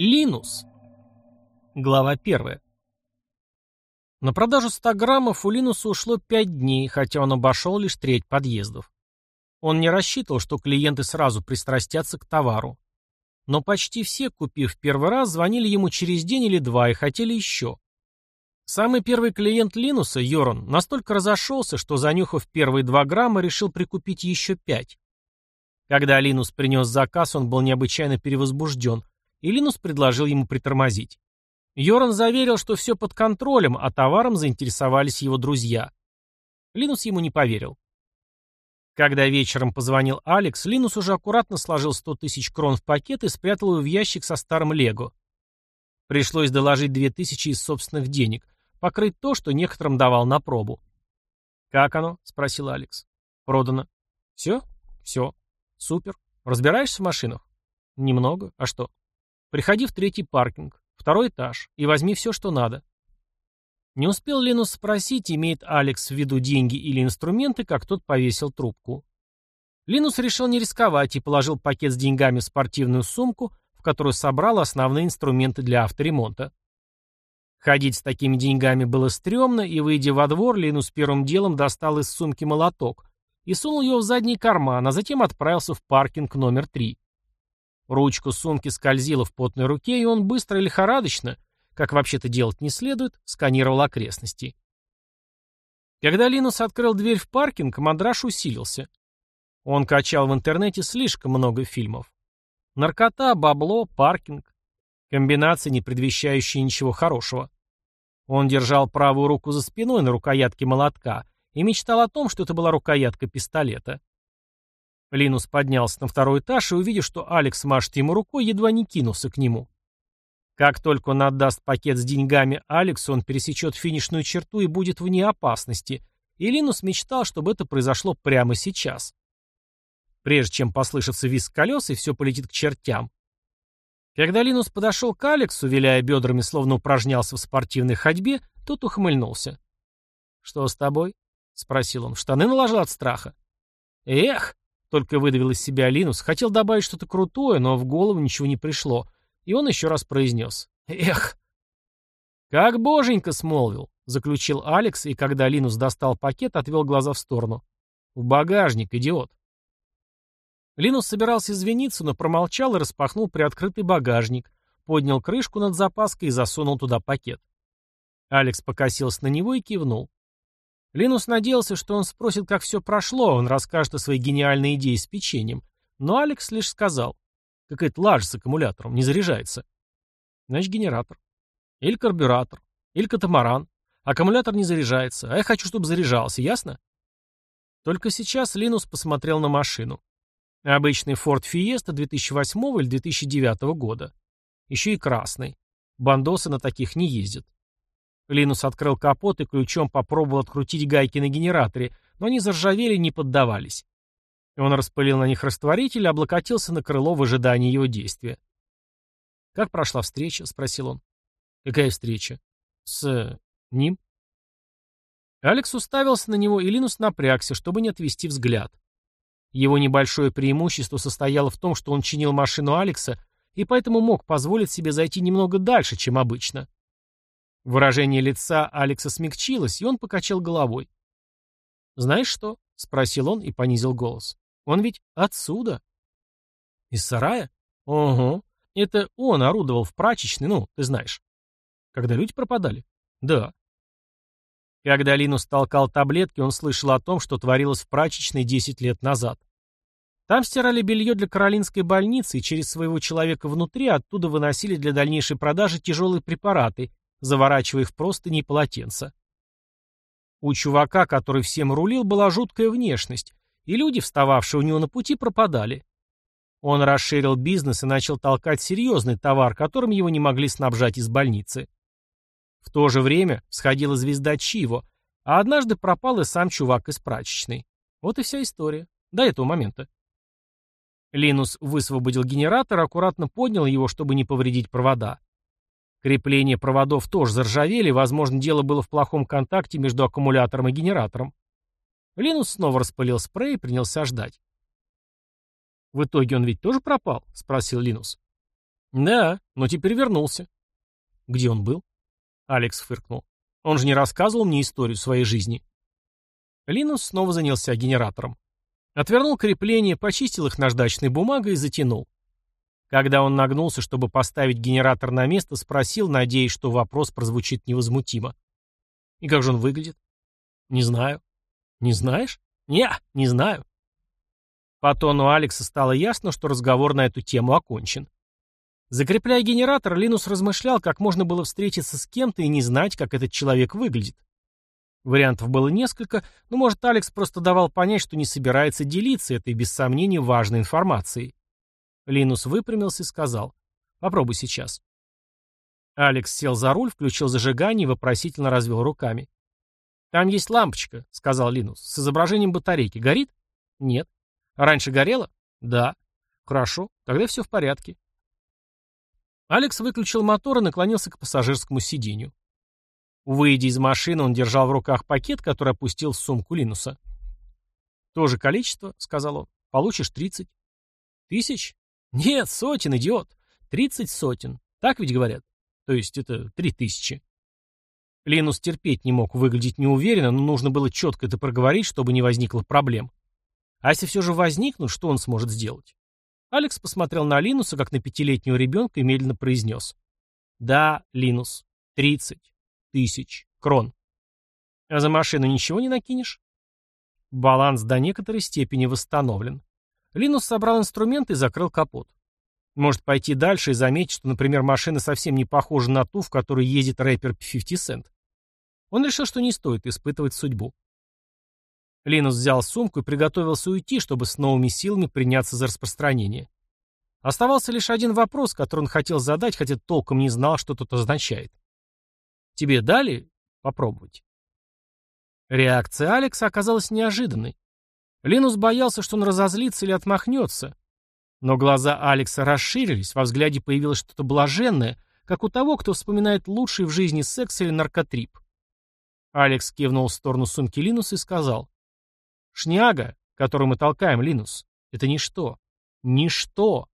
Линус. Глава первая. На продажу 100 граммов у Линуса ушло 5 дней, хотя он обошел лишь треть подъездов. Он не рассчитывал, что клиенты сразу пристрастятся к товару. Но почти все, купив первый раз, звонили ему через день или два и хотели еще. Самый первый клиент Линуса, Йорон, настолько разошелся, что, занюхав первые 2 грамма, решил прикупить еще 5. Когда Линус принес заказ, он был необычайно перевозбужден – и Линус предложил ему притормозить. Йоран заверил, что все под контролем, а товаром заинтересовались его друзья. Линус ему не поверил. Когда вечером позвонил Алекс, Линус уже аккуратно сложил 100 тысяч крон в пакет и спрятал его в ящик со старым Лего. Пришлось доложить 2000 из собственных денег, покрыть то, что некоторым давал на пробу. «Как оно?» — спросил Алекс. «Продано». «Все?» «Все. Супер. Разбираешься в машинах?» «Немного. А что?» Приходи в третий паркинг, второй этаж, и возьми все, что надо. Не успел Ленус спросить, имеет Алекс в виду деньги или инструменты, как тот повесил трубку. Линус решил не рисковать и положил пакет с деньгами в спортивную сумку, в которую собрал основные инструменты для авторемонта. Ходить с такими деньгами было стрёмно, и, выйдя во двор, Линус первым делом достал из сумки молоток и сунул его в задний карман, а затем отправился в паркинг номер три. Ручку сумки скользила в потной руке, и он быстро и лихорадочно, как вообще-то делать не следует, сканировал окрестности. Когда Линус открыл дверь в паркинг, мандраж усилился. Он качал в интернете слишком много фильмов. Наркота, бабло, паркинг. Комбинации, не предвещающие ничего хорошего. Он держал правую руку за спиной на рукоятке молотка и мечтал о том, что это была рукоятка пистолета. Линус поднялся на второй этаж и, увидев, что Алекс машет ему рукой, едва не кинулся к нему. Как только он отдаст пакет с деньгами Алексу, он пересечет финишную черту и будет вне опасности, и Линус мечтал, чтобы это произошло прямо сейчас. Прежде чем послышится визг колес, и все полетит к чертям. Когда Линус подошел к Алексу, виляя бедрами, словно упражнялся в спортивной ходьбе, тот ухмыльнулся. «Что с тобой?» — спросил он. «Штаны наложил от страха?» «Эх!» Только выдавил из себя Линус, хотел добавить что-то крутое, но в голову ничего не пришло, и он еще раз произнес. «Эх!» «Как боженька смолвил», — заключил Алекс, и когда Линус достал пакет, отвел глаза в сторону. «В багажник, идиот». Линус собирался извиниться, но промолчал и распахнул приоткрытый багажник, поднял крышку над запаской и засунул туда пакет. Алекс покосился на него и кивнул. Линус надеялся, что он спросит, как все прошло, он расскажет о своей гениальной идее с печеньем. Но Алекс лишь сказал. Какая-то лажа с аккумулятором, не заряжается. Значит, генератор. Или карбюратор. Или катамаран. Аккумулятор не заряжается, а я хочу, чтобы заряжался, ясно? Только сейчас Линус посмотрел на машину. Обычный Ford Fiesta 2008 или 2009 года. Еще и красный. Бандосы на таких не ездят. Линус открыл капот и ключом попробовал открутить гайки на генераторе, но они заржавели и не поддавались. Он распылил на них растворитель и облокотился на крыло в ожидании его действия. «Как прошла встреча?» — спросил он. «Какая встреча?» «С... ним?» Алекс уставился на него, и Линус напрягся, чтобы не отвести взгляд. Его небольшое преимущество состояло в том, что он чинил машину Алекса и поэтому мог позволить себе зайти немного дальше, чем обычно. Выражение лица Алекса смягчилось, и он покачал головой. «Знаешь что?» — спросил он и понизил голос. «Он ведь отсюда». «Из сарая?» «Ого. Это он орудовал в прачечной, ну, ты знаешь». «Когда люди пропадали?» «Да». Когда Линус толкал таблетки, он слышал о том, что творилось в прачечной 10 лет назад. Там стирали белье для Каролинской больницы и через своего человека внутри оттуда выносили для дальнейшей продажи тяжелые препараты, заворачивая в простыни и полотенца. У чувака, который всем рулил, была жуткая внешность, и люди, встававшие у него на пути, пропадали. Он расширил бизнес и начал толкать серьезный товар, которым его не могли снабжать из больницы. В то же время сходила звезда Чиво, а однажды пропал и сам чувак из прачечной. Вот и вся история. До этого момента. Линус высвободил генератор, аккуратно поднял его, чтобы не повредить провода. Крепления проводов тоже заржавели, возможно, дело было в плохом контакте между аккумулятором и генератором. Линус снова распылил спрей и принялся ждать. «В итоге он ведь тоже пропал?» — спросил Линус. Да, но теперь вернулся. Где он был? Алекс фыркнул. Он же не рассказывал мне историю своей жизни. Линус снова занялся генератором. Отвернул крепление, почистил их наждачной бумагой и затянул. Когда он нагнулся, чтобы поставить генератор на место, спросил, надеясь, что вопрос прозвучит невозмутимо. «И как же он выглядит?» «Не знаю». «Не знаешь?» «Не, не знаю». По тону Алекса стало ясно, что разговор на эту тему окончен. Закрепляя генератор, Линус размышлял, как можно было встретиться с кем-то и не знать, как этот человек выглядит. Вариантов было несколько, но, может, Алекс просто давал понять, что не собирается делиться этой, без сомнений, важной информацией. Линус выпрямился и сказал, «Попробуй сейчас». Алекс сел за руль, включил зажигание и вопросительно развел руками. «Там есть лампочка», — сказал Линус, — «с изображением батарейки. Горит?» «Нет». «Раньше горела?» «Да». «Хорошо, тогда все в порядке». Алекс выключил мотор и наклонился к пассажирскому сиденью. Выйдя из машины, он держал в руках пакет, который опустил в сумку Линуса. «То же количество», — сказал он. «Получишь тридцать». «Тысяч?» «Нет, сотен, идиот. Тридцать сотен. Так ведь говорят? То есть это три тысячи». Линус терпеть не мог выглядеть неуверенно, но нужно было четко это проговорить, чтобы не возникло проблем. А если все же возникнут, что он сможет сделать? Алекс посмотрел на Линуса, как на пятилетнего ребенка, и медленно произнес. «Да, Линус, тридцать тысяч крон. А за машину ничего не накинешь?» Баланс до некоторой степени восстановлен. Линус собрал инструменты и закрыл капот. Может пойти дальше и заметить, что, например, машина совсем не похожа на ту, в которой ездит рэпер 50 Cent. Он решил, что не стоит испытывать судьбу. Линус взял сумку и приготовился уйти, чтобы с новыми силами приняться за распространение. Оставался лишь один вопрос, который он хотел задать, хотя толком не знал, что тут означает. «Тебе дали попробовать?» Реакция Алекса оказалась неожиданной. Линус боялся, что он разозлится или отмахнется. Но глаза Алекса расширились, во взгляде появилось что-то блаженное, как у того, кто вспоминает лучший в жизни секс или наркотрип. Алекс кивнул в сторону сумки Линуса и сказал. Шняга, которую мы толкаем, Линус, это ничто. Ничто.